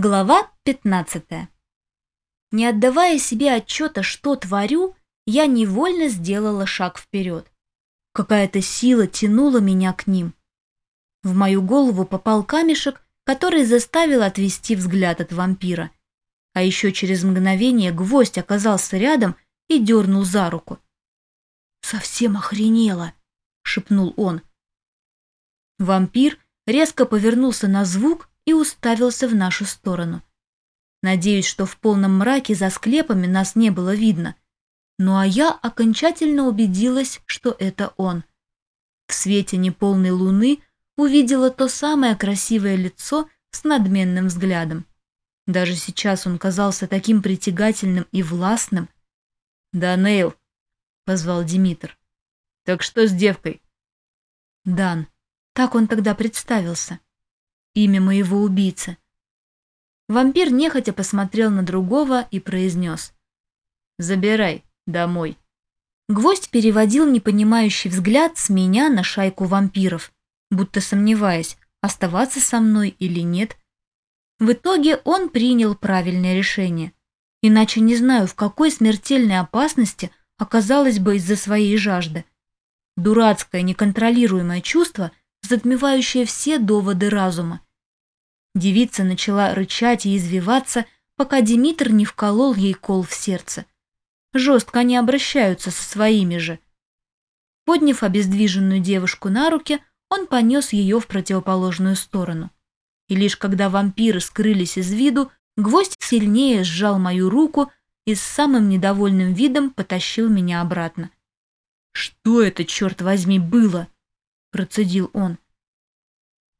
Глава 15. Не отдавая себе отчета, что творю, я невольно сделала шаг вперед. Какая-то сила тянула меня к ним. В мою голову попал камешек, который заставил отвести взгляд от вампира. А еще через мгновение гвоздь оказался рядом и дернул за руку. «Совсем охренела!» — шепнул он. Вампир резко повернулся на звук и уставился в нашу сторону. Надеюсь, что в полном мраке за склепами нас не было видно. Ну а я окончательно убедилась, что это он. В свете неполной луны увидела то самое красивое лицо с надменным взглядом. Даже сейчас он казался таким притягательным и властным. «Да, Нейл», — позвал Димитр. «Так что с девкой?» «Дан. Так он тогда представился имя моего убийцы. Вампир нехотя посмотрел на другого и произнес. «Забирай домой». Гвоздь переводил непонимающий взгляд с меня на шайку вампиров, будто сомневаясь, оставаться со мной или нет. В итоге он принял правильное решение. Иначе не знаю, в какой смертельной опасности оказалась бы из-за своей жажды. Дурацкое, неконтролируемое чувство, затмевающее все доводы разума. Девица начала рычать и извиваться, пока Димитр не вколол ей кол в сердце. Жестко они обращаются со своими же. Подняв обездвиженную девушку на руки, он понес ее в противоположную сторону. И лишь когда вампиры скрылись из виду, гвоздь сильнее сжал мою руку и с самым недовольным видом потащил меня обратно. «Что это, черт возьми, было?» – процедил он.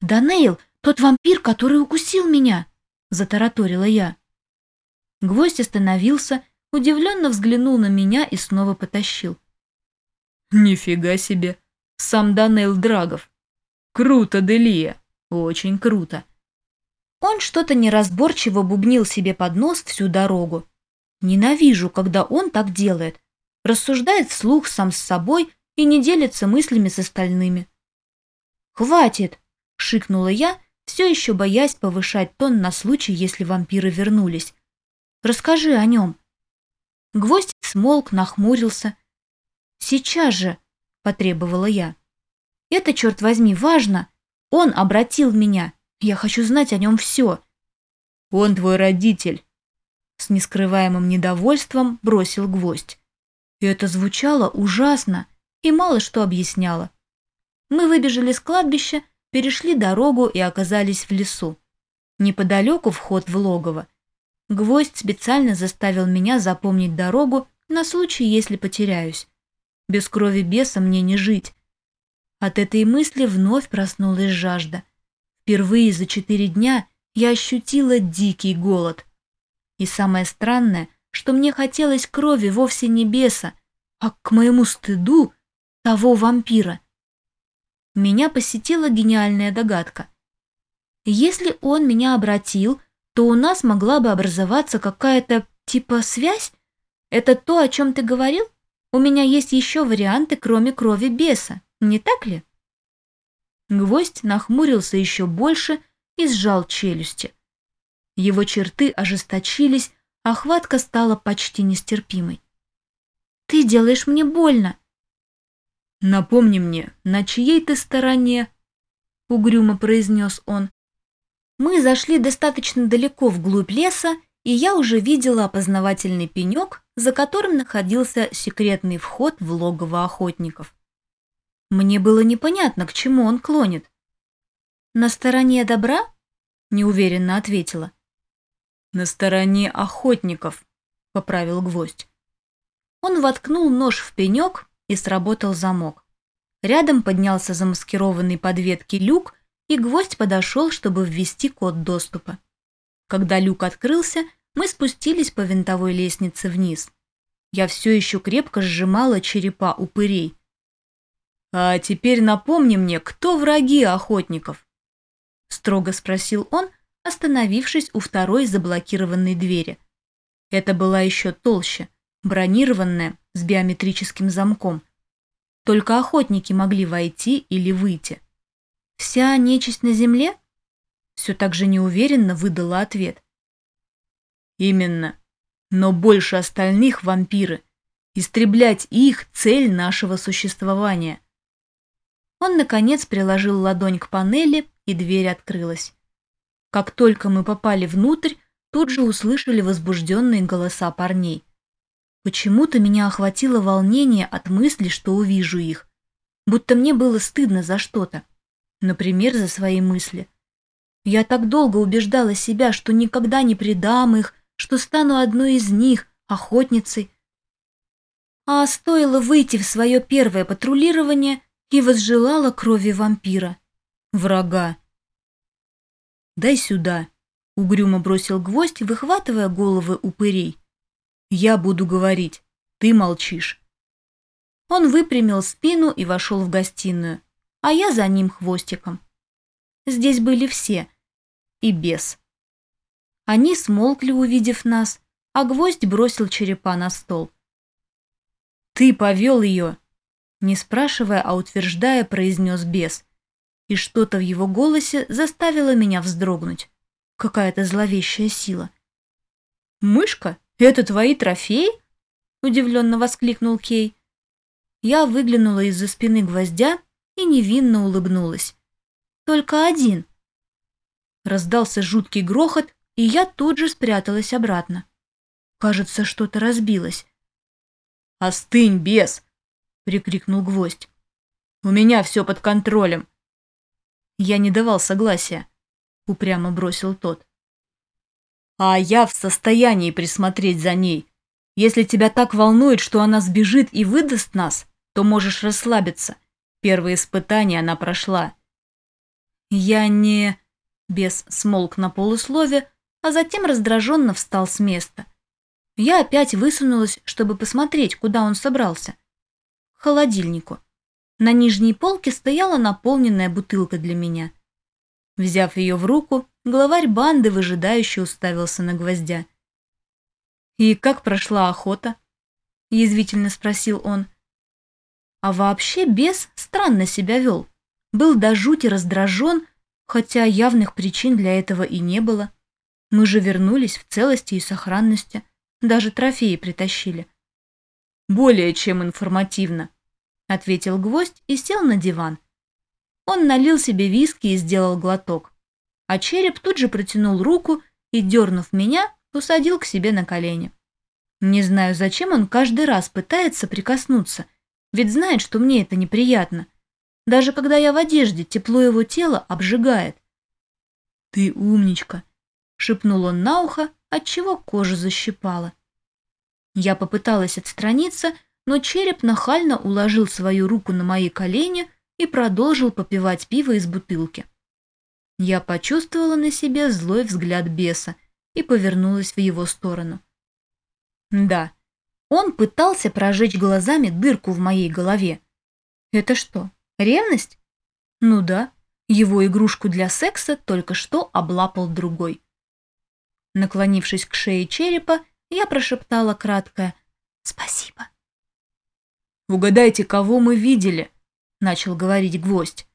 «Да, Нейл, тот вампир, который укусил меня!» — затараторила я. Гвоздь остановился, удивленно взглянул на меня и снова потащил. «Нифига себе! Сам Данейл Драгов! Круто, Делия! Очень круто!» Он что-то неразборчиво бубнил себе под нос всю дорогу. Ненавижу, когда он так делает. Рассуждает вслух сам с собой и не делится мыслями с остальными. «Хватит!» — шикнула я все еще боясь повышать тон на случай, если вампиры вернулись. «Расскажи о нем». Гвоздь смолк, нахмурился. «Сейчас же», — потребовала я. «Это, черт возьми, важно. Он обратил меня. Я хочу знать о нем все». «Он твой родитель», — с нескрываемым недовольством бросил гвоздь. И это звучало ужасно и мало что объясняло. Мы выбежали с кладбища, перешли дорогу и оказались в лесу. Неподалеку вход в логово. Гвоздь специально заставил меня запомнить дорогу на случай, если потеряюсь. Без крови беса мне не жить. От этой мысли вновь проснулась жажда. Впервые за четыре дня я ощутила дикий голод. И самое странное, что мне хотелось крови вовсе не беса, а к моему стыду того вампира – меня посетила гениальная догадка. Если он меня обратил, то у нас могла бы образоваться какая-то типа связь? Это то, о чем ты говорил? У меня есть еще варианты, кроме крови беса, не так ли? Гвоздь нахмурился еще больше и сжал челюсти. Его черты ожесточились, а хватка стала почти нестерпимой. «Ты делаешь мне больно!» «Напомни мне, на чьей ты стороне?» — угрюмо произнес он. Мы зашли достаточно далеко вглубь леса, и я уже видела опознавательный пенек, за которым находился секретный вход в логово охотников. Мне было непонятно, к чему он клонит. «На стороне добра?» — неуверенно ответила. «На стороне охотников», — поправил гвоздь. Он воткнул нож в пенек, и сработал замок. Рядом поднялся замаскированный под ветки люк, и гвоздь подошел, чтобы ввести код доступа. Когда люк открылся, мы спустились по винтовой лестнице вниз. Я все еще крепко сжимала черепа упырей. «А теперь напомни мне, кто враги охотников?» Строго спросил он, остановившись у второй заблокированной двери. Это была еще толще, бронированная, с биометрическим замком. Только охотники могли войти или выйти. «Вся нечисть на земле?» Все так же неуверенно выдала ответ. Именно. Но больше остальных вампиры. Истреблять их – цель нашего существования. Он, наконец, приложил ладонь к панели, и дверь открылась. Как только мы попали внутрь, тут же услышали возбужденные голоса парней. Почему-то меня охватило волнение от мысли, что увижу их. Будто мне было стыдно за что-то. Например, за свои мысли. Я так долго убеждала себя, что никогда не предам их, что стану одной из них, охотницей. А стоило выйти в свое первое патрулирование и возжелала крови вампира. Врага. «Дай сюда», — угрюмо бросил гвоздь, выхватывая головы упырей. Я буду говорить, ты молчишь. Он выпрямил спину и вошел в гостиную, а я за ним хвостиком. Здесь были все, и бес. Они смолкли, увидев нас, а гвоздь бросил черепа на стол. «Ты повел ее!» Не спрашивая, а утверждая, произнес бес. И что-то в его голосе заставило меня вздрогнуть. Какая-то зловещая сила. «Мышка?» «Это твои трофеи?» – удивленно воскликнул Кей. Я выглянула из-за спины гвоздя и невинно улыбнулась. «Только один». Раздался жуткий грохот, и я тут же спряталась обратно. Кажется, что-то разбилось. «Остынь, бес!» — прикрикнул гвоздь. «У меня все под контролем». Я не давал согласия, — упрямо бросил тот. А я в состоянии присмотреть за ней. Если тебя так волнует, что она сбежит и выдаст нас, то можешь расслабиться. Первые испытания она прошла. Я не... Бес смолк на полуслове, а затем раздраженно встал с места. Я опять высунулась, чтобы посмотреть, куда он собрался. К холодильнику. На нижней полке стояла наполненная бутылка для меня. Взяв ее в руку, Главарь банды выжидающе уставился на гвоздя. «И как прошла охота?» – язвительно спросил он. А вообще бес странно себя вел. Был до жути раздражен, хотя явных причин для этого и не было. Мы же вернулись в целости и сохранности, даже трофеи притащили. «Более чем информативно», — ответил гвоздь и сел на диван. Он налил себе виски и сделал глоток а череп тут же протянул руку и, дернув меня, усадил к себе на колени. Не знаю, зачем он каждый раз пытается прикоснуться, ведь знает, что мне это неприятно. Даже когда я в одежде, тепло его тела обжигает. «Ты умничка», — шепнул он на ухо, отчего кожа защипала. Я попыталась отстраниться, но череп нахально уложил свою руку на мои колени и продолжил попивать пиво из бутылки. Я почувствовала на себе злой взгляд беса и повернулась в его сторону. Да, он пытался прожечь глазами дырку в моей голове. Это что, ревность? Ну да, его игрушку для секса только что облапал другой. Наклонившись к шее черепа, я прошептала краткое «Спасибо». «Угадайте, кого мы видели?» — начал говорить гвоздь.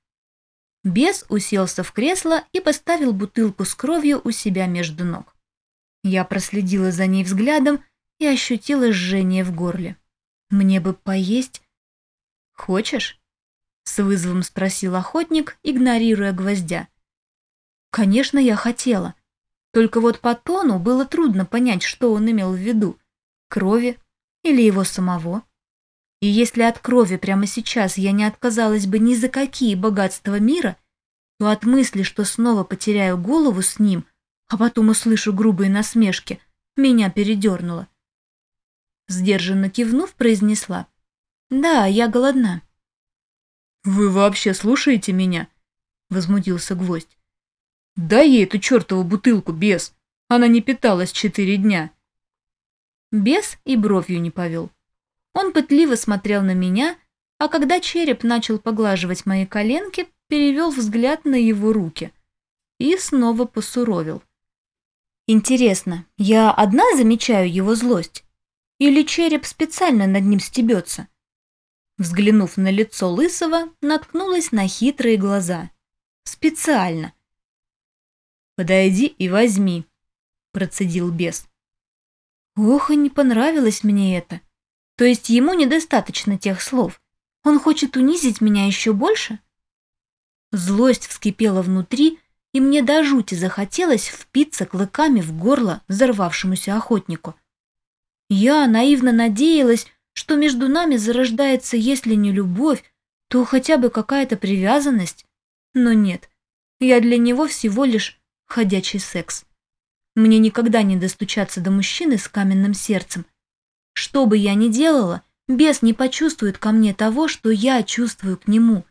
Бес уселся в кресло и поставил бутылку с кровью у себя между ног. Я проследила за ней взглядом и ощутила жжение в горле. Мне бы поесть. «Хочешь?» — с вызовом спросил охотник, игнорируя гвоздя. Конечно, я хотела. Только вот по тону было трудно понять, что он имел в виду. Крови или его самого. И если от крови прямо сейчас я не отказалась бы ни за какие богатства мира, то от мысли, что снова потеряю голову с ним, а потом услышу грубые насмешки, меня передернуло. Сдержанно кивнув, произнесла. «Да, я голодна». «Вы вообще слушаете меня?» — возмутился гвоздь. «Дай ей эту чертову бутылку, бес! Она не питалась четыре дня!» Бес и бровью не повел. Он пытливо смотрел на меня, а когда череп начал поглаживать мои коленки, перевел взгляд на его руки и снова посуровил. Интересно, я одна замечаю его злость? Или череп специально над ним стебется? Взглянув на лицо Лысого, наткнулась на хитрые глаза. Специально. «Подойди и возьми», — процедил бес. Ох, и не понравилось мне это. То есть ему недостаточно тех слов. Он хочет унизить меня еще больше? Злость вскипела внутри, и мне до жути захотелось впиться клыками в горло взорвавшемуся охотнику. Я наивно надеялась, что между нами зарождается, если не любовь, то хотя бы какая-то привязанность. Но нет, я для него всего лишь ходячий секс. Мне никогда не достучаться до мужчины с каменным сердцем. Что бы я ни делала, бес не почувствует ко мне того, что я чувствую к нему.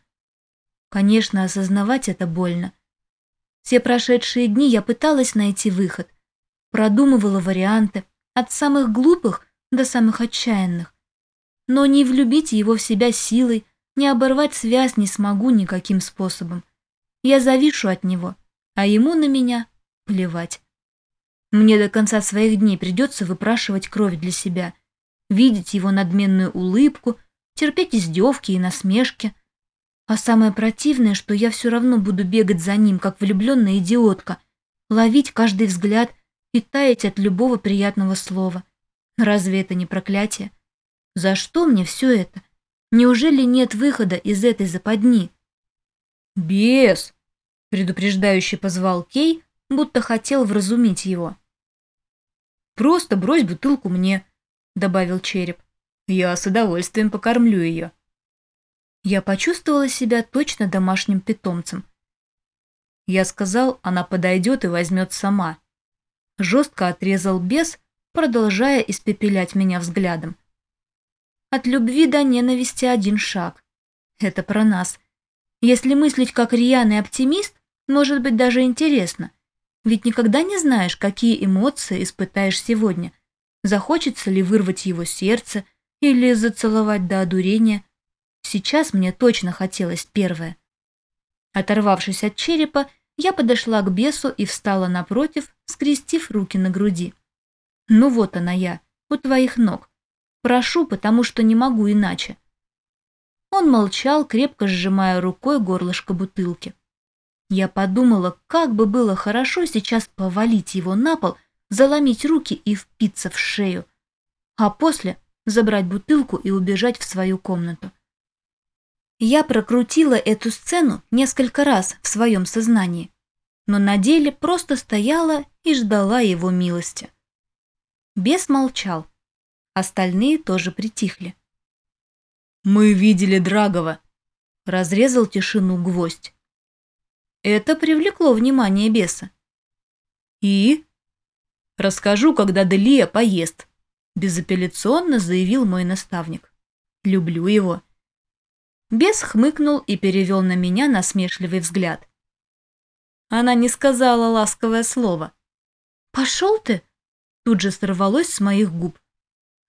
Конечно, осознавать это больно. Все прошедшие дни я пыталась найти выход. Продумывала варианты, от самых глупых до самых отчаянных. Но не влюбить его в себя силой, не оборвать связь не смогу никаким способом. Я завишу от него, а ему на меня плевать. Мне до конца своих дней придется выпрашивать кровь для себя, видеть его надменную улыбку, терпеть издевки и насмешки. А самое противное, что я все равно буду бегать за ним, как влюбленная идиотка, ловить каждый взгляд и таять от любого приятного слова. Разве это не проклятие? За что мне все это? Неужели нет выхода из этой западни? «Бес!» — предупреждающе позвал Кей, будто хотел вразумить его. «Просто брось бутылку мне», — добавил череп. «Я с удовольствием покормлю ее». Я почувствовала себя точно домашним питомцем. Я сказал, она подойдет и возьмет сама. Жестко отрезал бес, продолжая испепелять меня взглядом. От любви до ненависти один шаг. Это про нас. Если мыслить как рьяный оптимист, может быть даже интересно — ведь никогда не знаешь, какие эмоции испытаешь сегодня. Захочется ли вырвать его сердце или зацеловать до одурения. Сейчас мне точно хотелось первое. Оторвавшись от черепа, я подошла к бесу и встала напротив, скрестив руки на груди. «Ну вот она я, у твоих ног. Прошу, потому что не могу иначе». Он молчал, крепко сжимая рукой горлышко бутылки. Я подумала, как бы было хорошо сейчас повалить его на пол, заломить руки и впиться в шею, а после забрать бутылку и убежать в свою комнату. Я прокрутила эту сцену несколько раз в своем сознании, но на деле просто стояла и ждала его милости. Бес молчал, остальные тоже притихли. «Мы видели Драгова», — разрезал тишину гвоздь. Это привлекло внимание беса. «И?» «Расскажу, когда Делия поест», – безапелляционно заявил мой наставник. «Люблю его». Бес хмыкнул и перевел на меня насмешливый взгляд. Она не сказала ласковое слово. «Пошел ты!» Тут же сорвалось с моих губ.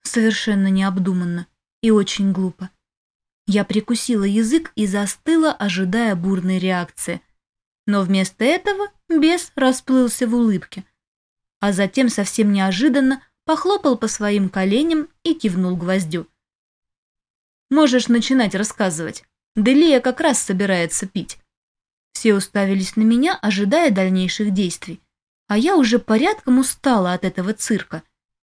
Совершенно необдуманно и очень глупо. Я прикусила язык и застыла, ожидая бурной реакции – но вместо этого бес расплылся в улыбке, а затем совсем неожиданно похлопал по своим коленям и кивнул гвоздю. «Можешь начинать рассказывать. Делия как раз собирается пить». Все уставились на меня, ожидая дальнейших действий, а я уже порядком устала от этого цирка.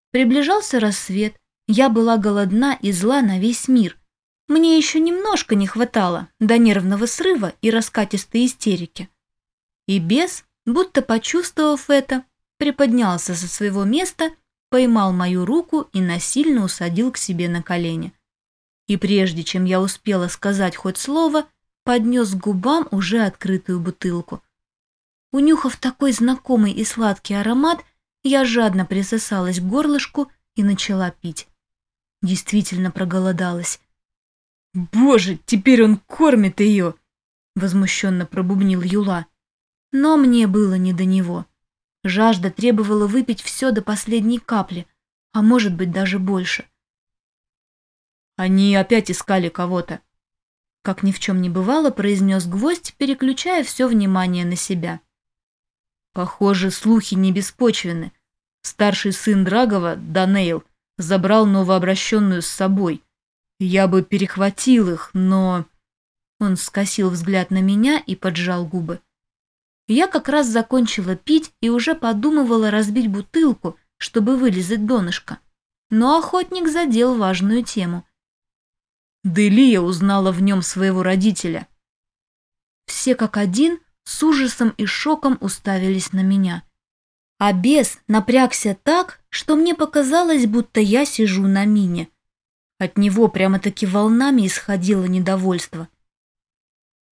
Приближался рассвет, я была голодна и зла на весь мир. Мне еще немножко не хватало до нервного срыва и раскатистой истерики. И бес, будто почувствовав это, приподнялся со своего места, поймал мою руку и насильно усадил к себе на колени. И прежде чем я успела сказать хоть слово, поднес к губам уже открытую бутылку. Унюхав такой знакомый и сладкий аромат, я жадно присосалась к горлышку и начала пить. Действительно проголодалась. «Боже, теперь он кормит ее!» — возмущенно пробубнил Юла. Но мне было не до него. Жажда требовала выпить все до последней капли, а может быть даже больше. Они опять искали кого-то. Как ни в чем не бывало, произнес гвоздь, переключая все внимание на себя. Похоже, слухи не беспочвены. Старший сын Драгова, Данейл, забрал новообращенную с собой. Я бы перехватил их, но... Он скосил взгляд на меня и поджал губы. Я как раз закончила пить и уже подумывала разбить бутылку, чтобы вылезать донышко. Но охотник задел важную тему. Делия узнала в нем своего родителя. Все как один с ужасом и шоком уставились на меня. А бес напрягся так, что мне показалось, будто я сижу на мине. От него прямо-таки волнами исходило недовольство.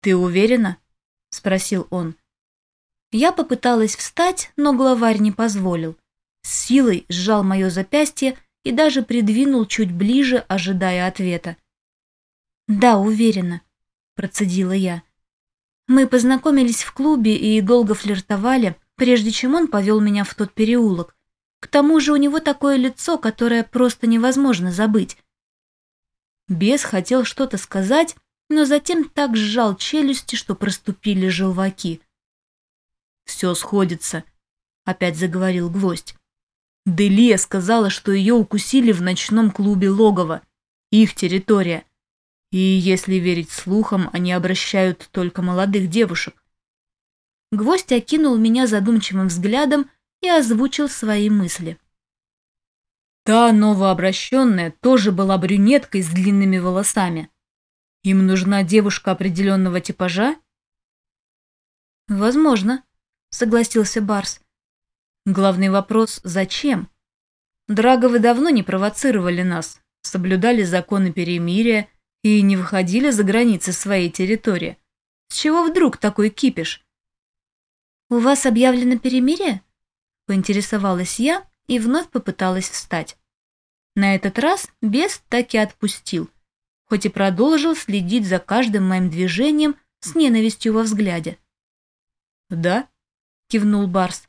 «Ты уверена?» — спросил он. Я попыталась встать, но главарь не позволил. С силой сжал мое запястье и даже придвинул чуть ближе, ожидая ответа. «Да, уверена», — процедила я. Мы познакомились в клубе и долго флиртовали, прежде чем он повел меня в тот переулок. К тому же у него такое лицо, которое просто невозможно забыть. Бес хотел что-то сказать, но затем так сжал челюсти, что проступили желваки. «Все сходится», — опять заговорил гвоздь. Делия сказала, что ее укусили в ночном клубе логово. Их территория. И, если верить слухам, они обращают только молодых девушек. Гвоздь окинул меня задумчивым взглядом и озвучил свои мысли. Та новообращенная тоже была брюнеткой с длинными волосами. Им нужна девушка определенного типажа? Возможно, согласился Барс. Главный вопрос – зачем? Драговы давно не провоцировали нас, соблюдали законы перемирия и не выходили за границы своей территории. С чего вдруг такой кипиш? «У вас объявлено перемирие?» – поинтересовалась я и вновь попыталась встать. На этот раз бес так и отпустил, хоть и продолжил следить за каждым моим движением с ненавистью во взгляде. «Да?» – кивнул Барс.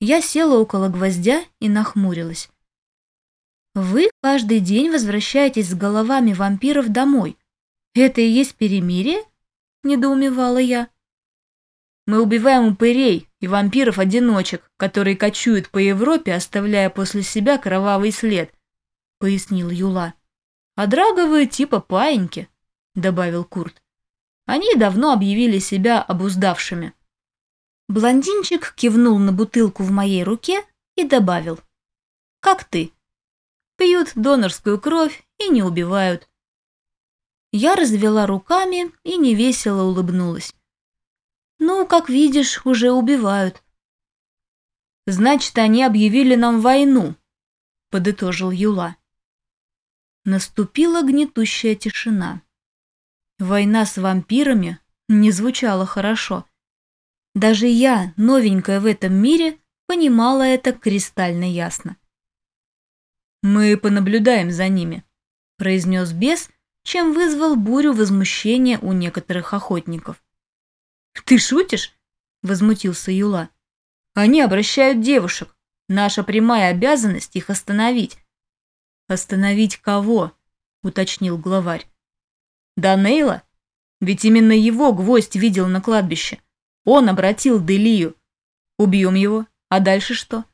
Я села около гвоздя и нахмурилась. «Вы каждый день возвращаетесь с головами вампиров домой. Это и есть перемирие?» – недоумевала я. «Мы убиваем упырей и вампиров-одиночек, которые кочуют по Европе, оставляя после себя кровавый след», – пояснил Юла. «А драговые типа паиньки», – добавил Курт. «Они давно объявили себя обуздавшими». Блондинчик кивнул на бутылку в моей руке и добавил. «Как ты?» «Пьют донорскую кровь и не убивают». Я развела руками и невесело улыбнулась. «Ну, как видишь, уже убивают». «Значит, они объявили нам войну», — подытожил Юла. Наступила гнетущая тишина. Война с вампирами не звучала хорошо. Даже я, новенькая в этом мире, понимала это кристально ясно. «Мы понаблюдаем за ними», – произнес бес, чем вызвал бурю возмущения у некоторых охотников. «Ты шутишь?» – возмутился Юла. «Они обращают девушек. Наша прямая обязанность их остановить». «Остановить кого?» – уточнил главарь. «Данейла? Ведь именно его гвоздь видел на кладбище. Он обратил Делию. Убьем его, а дальше что?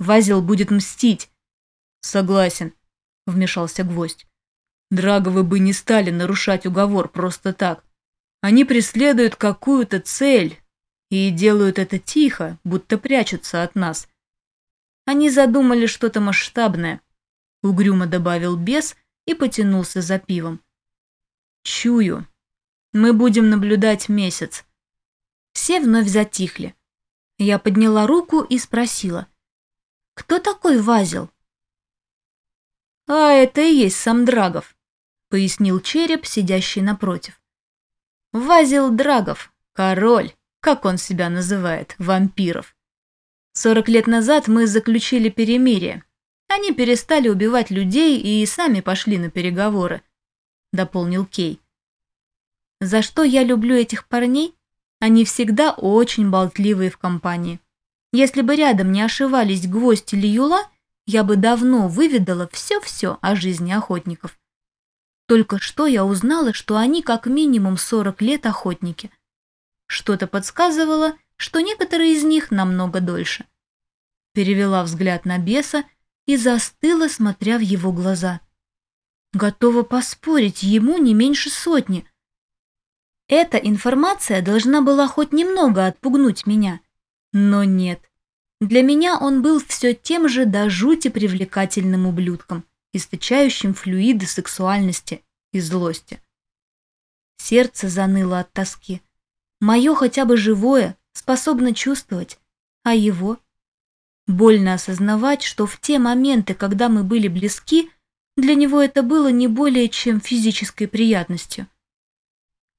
Вазил будет мстить. Согласен, вмешался гвоздь. Драговы бы не стали нарушать уговор просто так. Они преследуют какую-то цель и делают это тихо, будто прячутся от нас. Они задумали что-то масштабное, угрюмо добавил бес и потянулся за пивом. Чую. Мы будем наблюдать месяц. Все вновь затихли. Я подняла руку и спросила. «Кто такой Вазил?» «А это и есть сам Драгов», — пояснил череп, сидящий напротив. «Вазил Драгов, король, как он себя называет, вампиров. Сорок лет назад мы заключили перемирие. Они перестали убивать людей и сами пошли на переговоры», — дополнил Кей. «За что я люблю этих парней?» Они всегда очень болтливые в компании. Если бы рядом не ошивались гвоздь или юла, я бы давно выведала все-все о жизни охотников. Только что я узнала, что они как минимум 40 лет охотники. Что-то подсказывало, что некоторые из них намного дольше. Перевела взгляд на беса и застыла, смотря в его глаза. Готова поспорить, ему не меньше сотни – эта информация должна была хоть немного отпугнуть меня. Но нет. Для меня он был все тем же до жути привлекательным ублюдком, источающим флюиды сексуальности и злости. Сердце заныло от тоски. Мое хотя бы живое способно чувствовать, а его? Больно осознавать, что в те моменты, когда мы были близки, для него это было не более чем физической приятностью.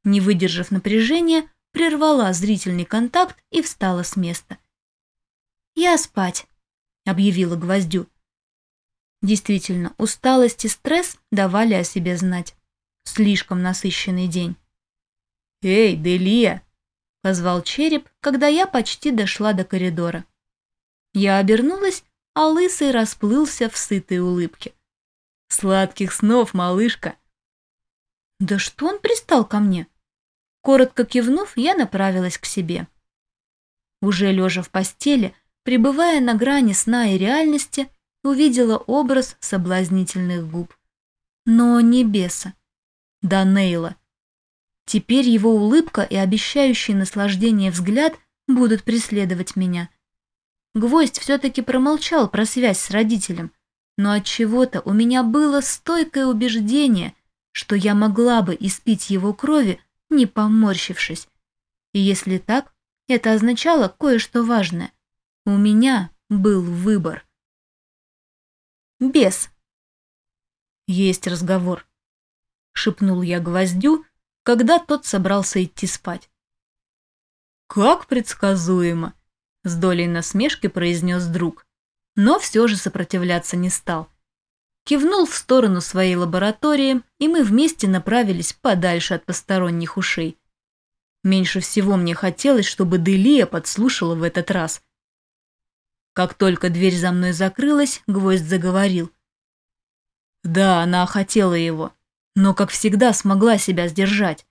Не выдержав напряжения, прервала зрительный контакт и встала с места. «Я спать», — объявила Гвоздю. Действительно, усталость и стресс давали о себе знать. Слишком насыщенный день. «Эй, Делия!» — позвал череп, когда я почти дошла до коридора. Я обернулась, а лысый расплылся в сытой улыбке. «Сладких снов, малышка!» «Да что он пристал ко мне?» Коротко кивнув, я направилась к себе. Уже лежа в постели, пребывая на грани сна и реальности, увидела образ соблазнительных губ. Но не беса. Да Нейла. Теперь его улыбка и обещающий наслаждение взгляд будут преследовать меня. Гвоздь все-таки промолчал про связь с родителем, но от чего-то у меня было стойкое убеждение, что я могла бы испить его крови, не поморщившись. И если так, это означало кое-что важное. У меня был выбор. Бес. Есть разговор. Шепнул я гвоздю, когда тот собрался идти спать. «Как предсказуемо!» — с долей насмешки произнес друг, но все же сопротивляться не стал. Кивнул в сторону своей лаборатории, и мы вместе направились подальше от посторонних ушей. Меньше всего мне хотелось, чтобы Делия подслушала в этот раз. Как только дверь за мной закрылась, гвоздь заговорил. Да, она хотела его, но, как всегда, смогла себя сдержать.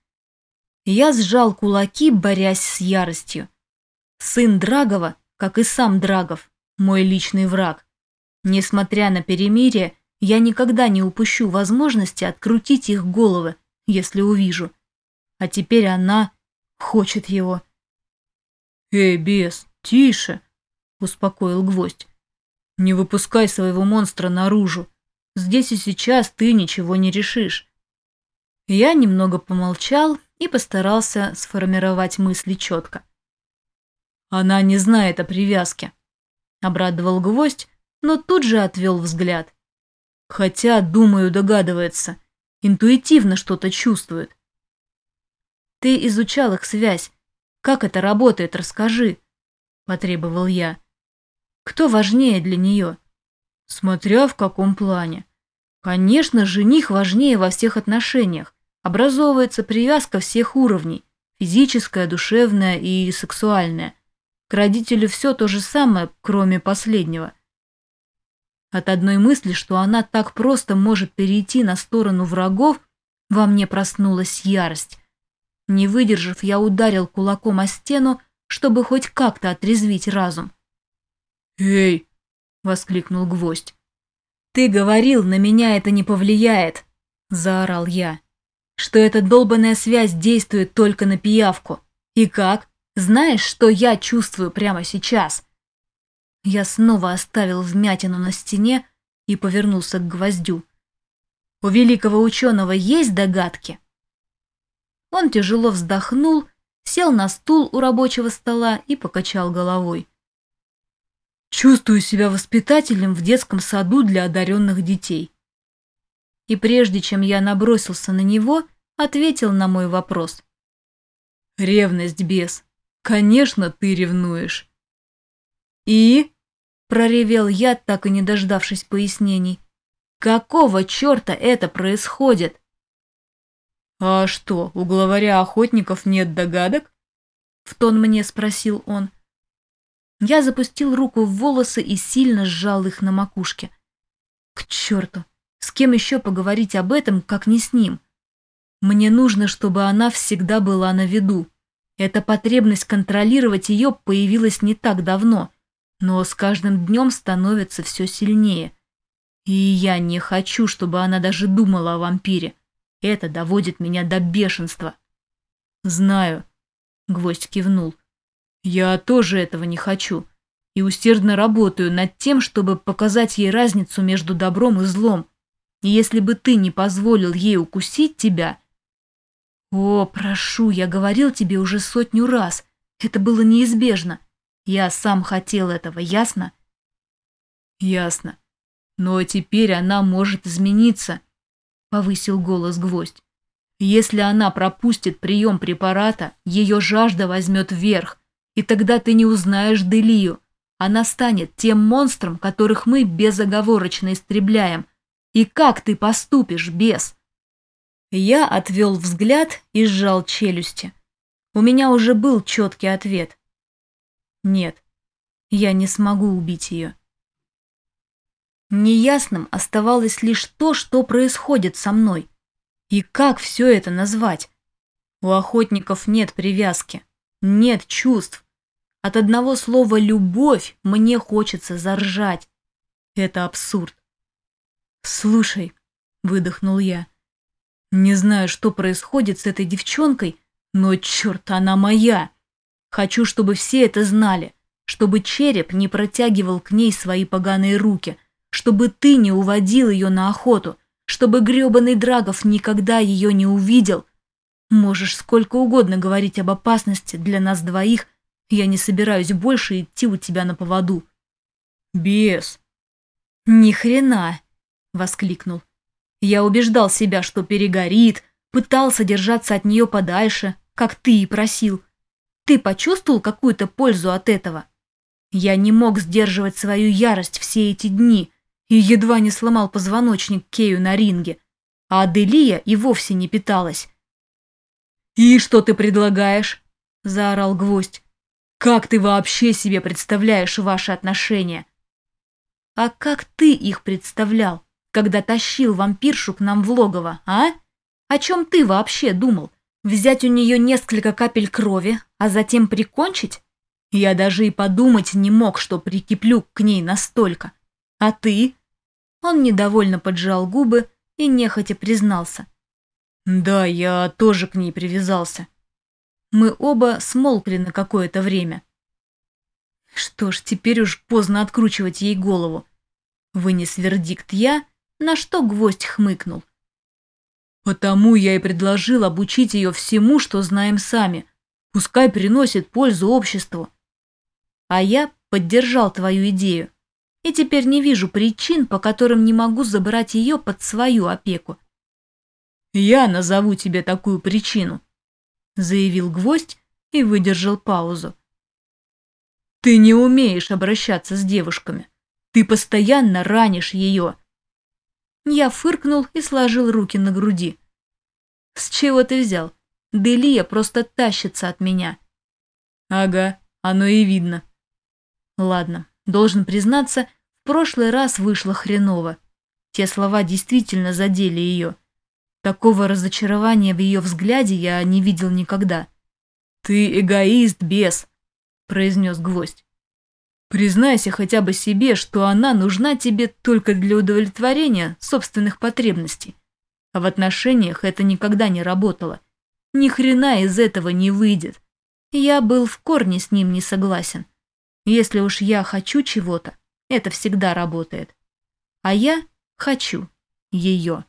Я сжал кулаки, борясь с яростью. Сын Драгова, как и сам Драгов, мой личный враг. Несмотря на перемирие, я никогда не упущу возможности открутить их головы, если увижу. А теперь она хочет его. «Эй, бес, тише!» — успокоил гвоздь. «Не выпускай своего монстра наружу. Здесь и сейчас ты ничего не решишь». Я немного помолчал и постарался сформировать мысли четко. «Она не знает о привязке», — обрадовал гвоздь, но тут же отвел взгляд. Хотя, думаю, догадывается. Интуитивно что-то чувствует. Ты изучал их связь. Как это работает, расскажи, потребовал я. Кто важнее для нее? Смотря в каком плане. Конечно, жених важнее во всех отношениях. Образовывается привязка всех уровней. Физическая, душевная и сексуальная. К родителю все то же самое, кроме последнего. От одной мысли, что она так просто может перейти на сторону врагов, во мне проснулась ярость. Не выдержав, я ударил кулаком о стену, чтобы хоть как-то отрезвить разум. «Эй!» — воскликнул гвоздь. «Ты говорил, на меня это не повлияет!» — заорал я. «Что эта долбанная связь действует только на пиявку. И как? Знаешь, что я чувствую прямо сейчас?» Я снова оставил вмятину на стене и повернулся к гвоздю. У великого ученого есть догадки? Он тяжело вздохнул, сел на стул у рабочего стола и покачал головой. Чувствую себя воспитателем в детском саду для одаренных детей. И прежде чем я набросился на него, ответил на мой вопрос. Ревность, бес. Конечно, ты ревнуешь. И? Проревел я, так и не дождавшись пояснений. Какого черта это происходит? А что, у главаря охотников нет догадок? В тон мне спросил он. Я запустил руку в волосы и сильно сжал их на макушке. К черту! С кем еще поговорить об этом, как не с ним? Мне нужно, чтобы она всегда была на виду. Эта потребность контролировать ее появилась не так давно — но с каждым днем становится все сильнее. И я не хочу, чтобы она даже думала о вампире. Это доводит меня до бешенства. Знаю, гвоздь кивнул. Я тоже этого не хочу. и усердно работаю над тем, чтобы показать ей разницу между добром и злом. И если бы ты не позволил ей укусить тебя... О, прошу, я говорил тебе уже сотню раз. Это было неизбежно. Я сам хотел этого, ясно? Ясно. Но теперь она может измениться, повысил голос гвоздь. Если она пропустит прием препарата, ее жажда возьмет вверх, и тогда ты не узнаешь Делию. Она станет тем монстром, которых мы безоговорочно истребляем. И как ты поступишь, бес? Я отвел взгляд и сжал челюсти. У меня уже был четкий ответ. Нет, я не смогу убить ее. Неясным оставалось лишь то, что происходит со мной. И как все это назвать? У охотников нет привязки, нет чувств. От одного слова «любовь» мне хочется заржать. Это абсурд. «Слушай», — выдохнул я, — «не знаю, что происходит с этой девчонкой, но, черт, она моя. Хочу, чтобы все это знали, чтобы череп не протягивал к ней свои поганые руки, чтобы ты не уводил ее на охоту, чтобы грёбаный Драгов никогда ее не увидел. Можешь сколько угодно говорить об опасности для нас двоих, я не собираюсь больше идти у тебя на поводу. Бес. Ни хрена, воскликнул. Я убеждал себя, что перегорит, пытался держаться от нее подальше, как ты и просил. Ты почувствовал какую-то пользу от этого? Я не мог сдерживать свою ярость все эти дни, и едва не сломал позвоночник Кею на ринге, а Аделия и вовсе не питалась. «И что ты предлагаешь?» – заорал гвоздь. «Как ты вообще себе представляешь ваши отношения?» «А как ты их представлял, когда тащил вампиршу к нам в логово, а? О чем ты вообще думал? Взять у нее несколько капель крови, а затем прикончить? Я даже и подумать не мог, что прикиплю к ней настолько. А ты? Он недовольно поджал губы и нехотя признался. Да, я тоже к ней привязался. Мы оба смолкли на какое-то время. Что ж, теперь уж поздно откручивать ей голову. Вынес вердикт я, на что гвоздь хмыкнул. Потому я и предложил обучить ее всему, что знаем сами. Пускай приносит пользу обществу. А я поддержал твою идею и теперь не вижу причин, по которым не могу забрать ее под свою опеку. «Я назову тебе такую причину», — заявил гвоздь и выдержал паузу. «Ты не умеешь обращаться с девушками. Ты постоянно ранишь ее». Я фыркнул и сложил руки на груди. «С чего ты взял? Делия просто тащится от меня». «Ага, оно и видно». «Ладно, должен признаться, прошлый раз вышло хреново. Те слова действительно задели ее. Такого разочарования в ее взгляде я не видел никогда. «Ты эгоист, бес», — произнес гвоздь. «Признайся хотя бы себе, что она нужна тебе только для удовлетворения собственных потребностей. А в отношениях это никогда не работало. Ни хрена из этого не выйдет. Я был в корне с ним не согласен. Если уж я хочу чего-то, это всегда работает. А я хочу ее.